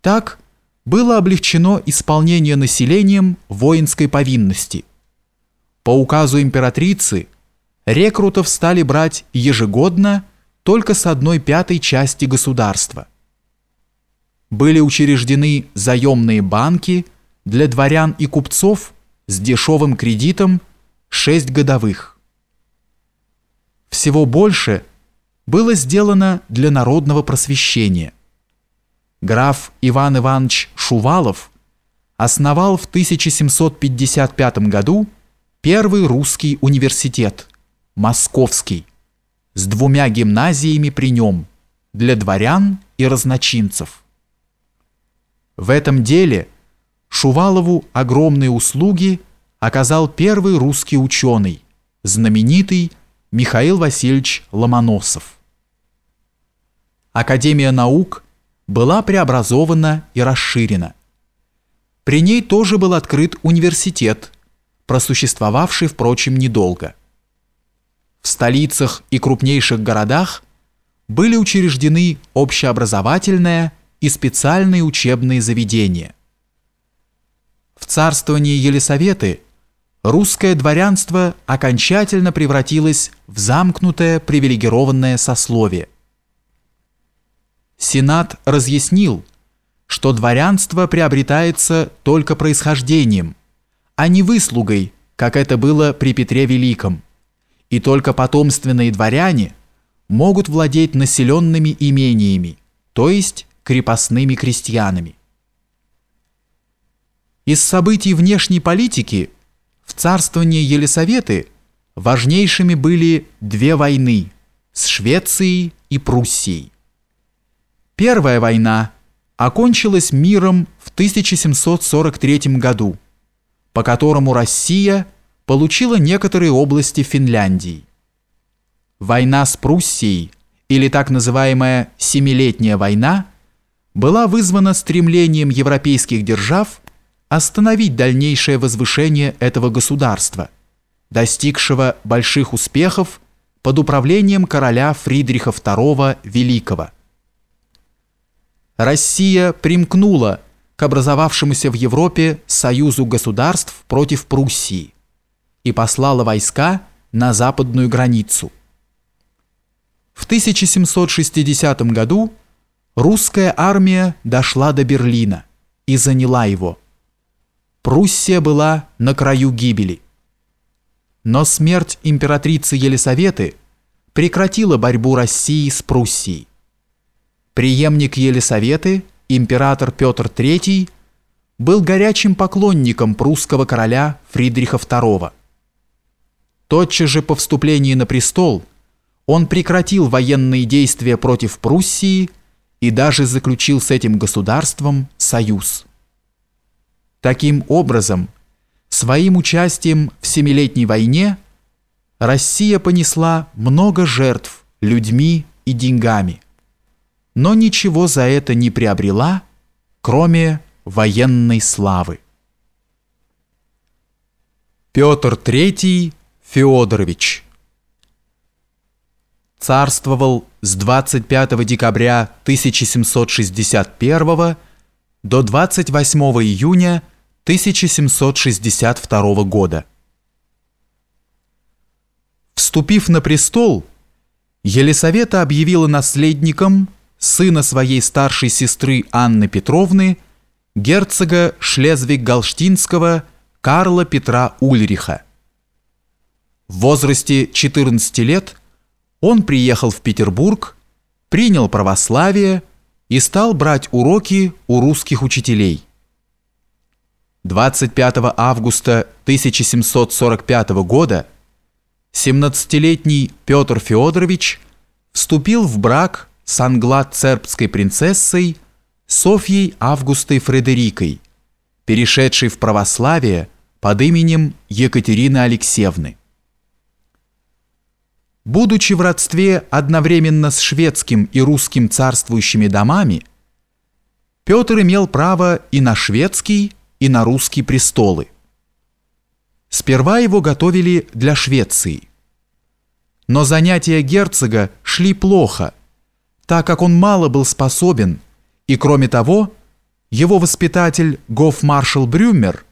Так было облегчено исполнение населением воинской повинности. По указу императрицы рекрутов стали брать ежегодно только с одной пятой части государства. Были учреждены заемные банки для дворян и купцов с дешевым кредитом 6 годовых. Всего больше было сделано для народного просвещения. Граф Иван Иванович Шувалов основал в 1755 году первый русский университет, Московский, с двумя гимназиями при нем, для дворян и разночинцев. В этом деле Шувалову огромные услуги оказал первый русский ученый, знаменитый Михаил Васильевич Ломоносов. Академия наук была преобразована и расширена. При ней тоже был открыт университет, просуществовавший, впрочем, недолго. В столицах и крупнейших городах были учреждены общеобразовательные и специальные учебные заведения. В царствовании Елисаветы русское дворянство окончательно превратилось в замкнутое привилегированное сословие. Сенат разъяснил, что дворянство приобретается только происхождением, а не выслугой, как это было при Петре Великом, и только потомственные дворяне могут владеть населенными имениями, то есть крепостными крестьянами. Из событий внешней политики в царствовании Елисаветы важнейшими были две войны с Швецией и Пруссией. Первая война окончилась миром в 1743 году, по которому Россия получила некоторые области Финляндии. Война с Пруссией, или так называемая Семилетняя война, была вызвана стремлением европейских держав остановить дальнейшее возвышение этого государства, достигшего больших успехов под управлением короля Фридриха II Великого. Россия примкнула к образовавшемуся в Европе союзу государств против Пруссии и послала войска на западную границу. В 1760 году русская армия дошла до Берлина и заняла его. Пруссия была на краю гибели. Но смерть императрицы Елисаветы прекратила борьбу России с Пруссией. Приемник Елисаветы, император Петр III, был горячим поклонником прусского короля Фридриха II. Тотчас же по вступлении на престол он прекратил военные действия против Пруссии и даже заключил с этим государством союз. Таким образом, своим участием в Семилетней войне Россия понесла много жертв людьми и деньгами, но ничего за это не приобрела, кроме военной славы. Петр III Феодорович царствовал с 25 декабря 1761 до 28 июня 1762 года. Вступив на престол, Елисавета объявила наследником сына своей старшей сестры Анны Петровны, герцога Шлезвиг-Галштинского Карла Петра Ульриха. В возрасте 14 лет он приехал в Петербург, принял православие и стал брать уроки у русских учителей. 25 августа 1745 года 17-летний Петр Федорович вступил в брак с англо-цербской принцессой Софьей Августой Фредерикой, перешедшей в православие под именем Екатерины Алексеевны. Будучи в родстве одновременно с шведским и русским царствующими домами, Петр имел право и на шведский, и на русский престолы. Сперва его готовили для Швеции. Но занятия герцога шли плохо, так как он мало был способен, и кроме того, Его воспитатель гофмаршал Брюмер